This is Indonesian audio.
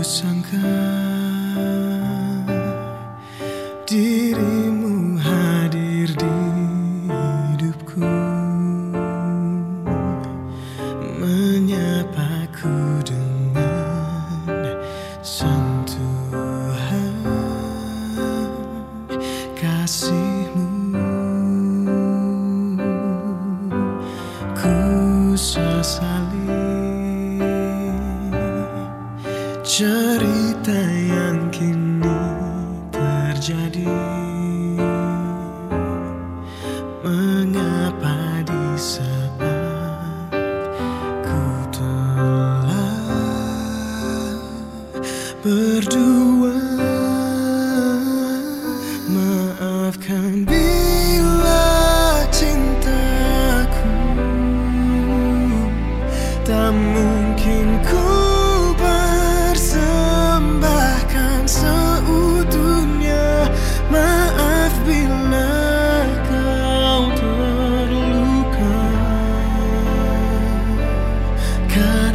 sangka dirimu hadir di hidupku. Menyapaku dengan sentuhan kasihmu. Ku cerita yang kini terjadi. Mengapa di saat ku telah berdua? Maafkan bila cintaku tak mungkin ku Cause